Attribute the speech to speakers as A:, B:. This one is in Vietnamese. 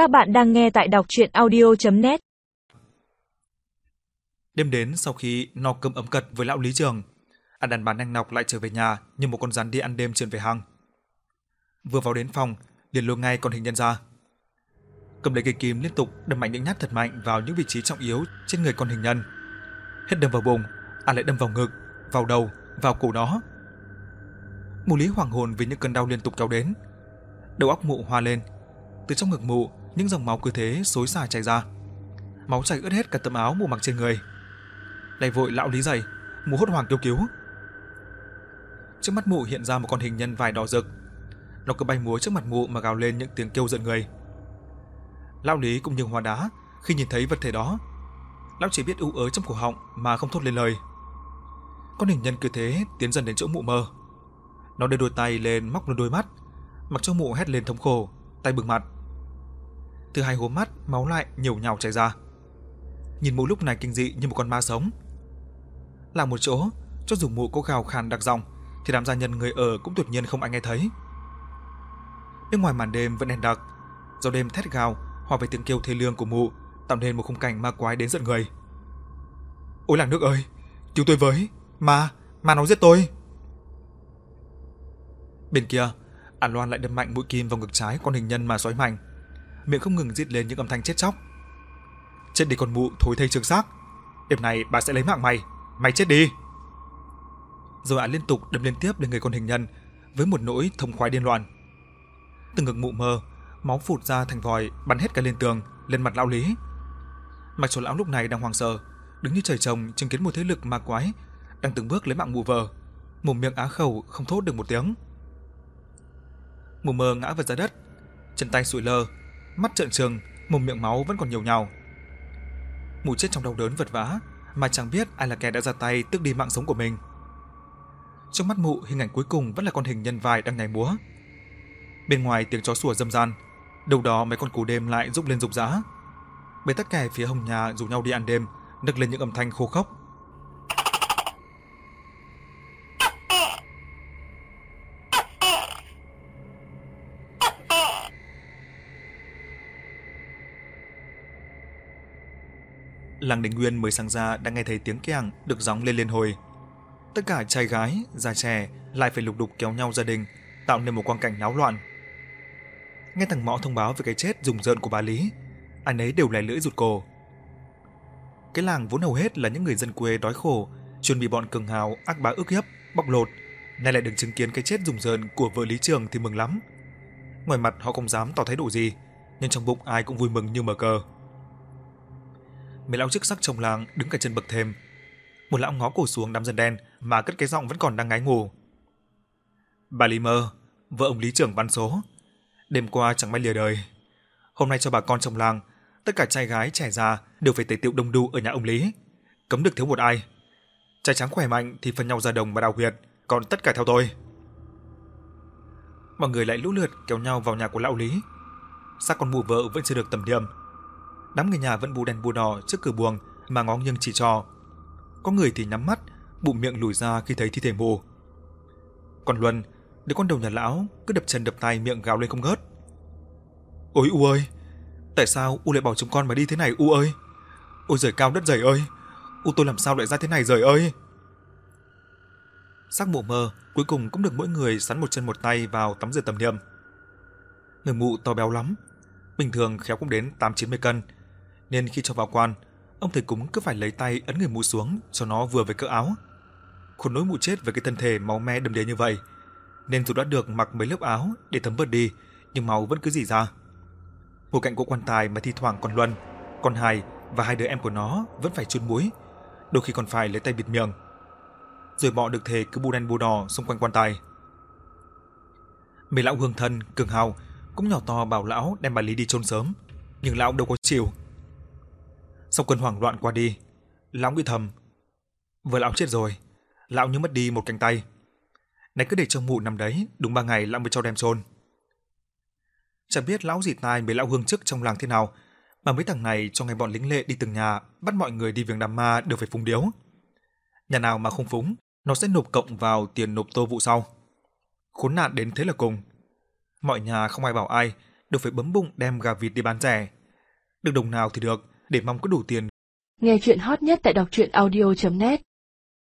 A: Các bạn đang nghe tại đọc chuyện audio.net
B: Đêm đến sau khi no cơm ấm cật với lão Lý Trường, ăn đàn bán nhanh nọc lại trở về nhà như một con rắn đi ăn đêm trườn về hang. Vừa vào đến phòng, liền lôi ngay con hình nhân ra. Cầm lấy cây kim liên tục đâm mạnh những nhát thật mạnh vào những vị trí trọng yếu trên người con hình nhân. Hết đâm vào bụng, ăn lại đâm vào ngực, vào đầu, vào cổ nó. Mù Lý hoảng hồn vì những cơn đau liên tục kéo đến. Đầu óc mụ hoa lên, từ trong ngực mụ những dòng máu cứ thế xối xả chảy ra. Máu chảy ướt hết cả tấm áo mù mặc trên người. Lại vội lão Lý dậy, mụ hốt hoảng kêu cứu. Trước mắt mụ hiện ra một con hình nhân vải đỏ rực. Nó cứ bay múa trước mặt mụ mà gào lên những tiếng kêu giận người. Lão Lý cũng như hoa đá khi nhìn thấy vật thể đó. Lão chỉ biết ú ớ trong cổ họng mà không thốt lên lời. Con hình nhân cứ thế tiến dần đến chỗ mụ mơ. Nó đưa đôi tay lên móc lên đôi mắt, mặc cho mụ hét lên thống khổ, tay bừng mặt. Từ hai hố mắt, máu lại nhiều nhào chảy ra. Nhìn mụ lúc này kinh dị như một con ma sống. Là một chỗ, cho dù mụ có gào khan đặc giọng, thì đám gia nhân người ở cũng tuyệt nhiên không ai nghe thấy. Bên ngoài màn đêm vẫn đèn đặc, gió đêm thét gào hòa với tiếng kêu thê lương của mụ, tạo nên một khung cảnh ma quái đến giận người. Ôi làng nước ơi, cứu tôi với, ma, ma nó giết tôi. Bên kia, An Loan lại đâm mạnh mũi kim vào ngực trái con hình nhân mà sói mạnh, miệng không ngừng rít lên những âm thanh chết chóc. Chết đi con mụ thối thây trường xác, đêm này bà sẽ lấy mạng mày, mày chết đi. Rồi ả liên tục đâm liên tiếp lên người con hình nhân với một nỗi thông khoái điên loạn. từ ngực mụ mơ, máu phụt ra thành vòi bắn hết cả lên tường, lên mặt lão Lý. Mặc dù lão lúc này đang hoang sợ, đứng như trời trồng chứng kiến một thế lực ma quái đang từng bước lấy mạng mụ vợ, mồm miệng á khẩu không thốt được một tiếng. Mù mờ ngã vật ra đất, chân tay sụi lơ, mắt trợn trừng, mồm miệng máu vẫn còn nhiều nhào. Mù chết trong đau đớn vật vã, mà chẳng biết ai là kẻ đã ra tay tước đi mạng sống của mình. Trong mắt mụ, hình ảnh cuối cùng vẫn là con hình nhân vải đang nhảy múa. Bên ngoài tiếng chó sủa râm ran, đâu đó mấy con cú đêm lại rúc lên rục rã. Bên tất cả phía hồng nhà rủ nhau đi ăn đêm, nức lên những âm thanh khô khốc. Làng Đình Nguyên mới sáng ra đã nghe thấy tiếng kèng được gióng lên liên hồi. Tất cả trai gái, già trẻ lại phải lục đục kéo nhau gia đình, tạo nên một quang cảnh náo loạn. Nghe thằng Mõ thông báo về cái chết rùng rợn của bà Lý, anh ấy đều lè lưỡi rụt cổ. Cái làng vốn hầu hết là những người dân quê đói khổ, chuyên bị bọn cường hào ác bá ức hiếp, bóc lột, nay lại được chứng kiến cái chết rùng rợn của vợ Lý Trường thì mừng lắm. Ngoài mặt họ không dám tỏ thái độ gì, nhưng trong bụng ai cũng vui mừng như mở cờ mấy lão chức sắc trong làng đứng cả chân bậc thềm. Một lão ngó cổ xuống đám dân đen mà cất cái giọng vẫn còn đang ngái ngủ. Bà Lý Mơ, vợ ông Lý trưởng văn số. Đêm qua chẳng may lìa đời. Hôm nay cho bà con trong làng, tất cả trai gái trẻ già đều phải tề tiệu đông đu ở nhà ông Lý. Cấm được thiếu một ai. Trai trắng khỏe mạnh thì phân nhau ra đồng và đào huyệt, còn tất cả theo tôi. Mọi người lại lũ lượt kéo nhau vào nhà của lão Lý. Xác con mụ vợ vẫn chưa được tầm điểm, đám người nhà vẫn bù đèn bù đỏ trước cửa buồng mà ngó nghiêng chỉ trò, Có người thì nhắm mắt, bụng miệng lùi ra khi thấy thi thể mù. Còn Luân, đứa con đầu nhà lão cứ đập chân đập tay miệng gào lên không ngớt. Ôi U ơi, tại sao U lại bỏ chúng con mà đi thế này U ơi? Ôi giời cao đất dày ơi, U tôi làm sao lại ra thế này giời ơi? Sắc mụ mơ cuối cùng cũng được mỗi người sắn một chân một tay vào tắm rửa tầm niệm. Người mụ to béo lắm, bình thường khéo cũng đến 8-90 cân, nên khi cho vào quan, ông thầy cúng cứ phải lấy tay ấn người mụ xuống cho nó vừa với cỡ áo. Khốn nỗi mụ chết với cái thân thể máu me đầm đìa như vậy, nên dù đã được mặc mấy lớp áo để thấm bớt đi, nhưng máu vẫn cứ rỉ ra. Ngồi cạnh của quan tài mà thi thoảng còn Luân, con Hải và hai đứa em của nó vẫn phải chun mũi, đôi khi còn phải lấy tay bịt miệng. Rồi bọ được thề cứ bu đen bu đỏ xung quanh quan tài. Mấy lão hương thân, cường hào cũng nhỏ to bảo lão đem bà Lý đi chôn sớm, nhưng lão đâu có chịu. Sau cơn hoảng loạn qua đi, lão nghĩ thầm, vừa lão chết rồi, lão như mất đi một cánh tay. Này cứ để trong mụ nằm đấy, đúng ba ngày lão mới cho đem chôn. Chẳng biết lão gì tai mấy lão hương chức trong làng thế nào, mà mấy thằng này cho ngày bọn lính lệ đi từng nhà bắt mọi người đi viếng đám ma đều phải phúng điếu. Nhà nào mà không phúng, nó sẽ nộp cộng vào tiền nộp tô vụ sau. Khốn nạn đến thế là cùng. Mọi nhà không ai bảo ai, đều phải bấm bụng đem gà vịt đi bán rẻ. Được đồng nào thì được, để mong có đủ tiền.
C: Nghe chuyện hot nhất tại đọc truyện audio.net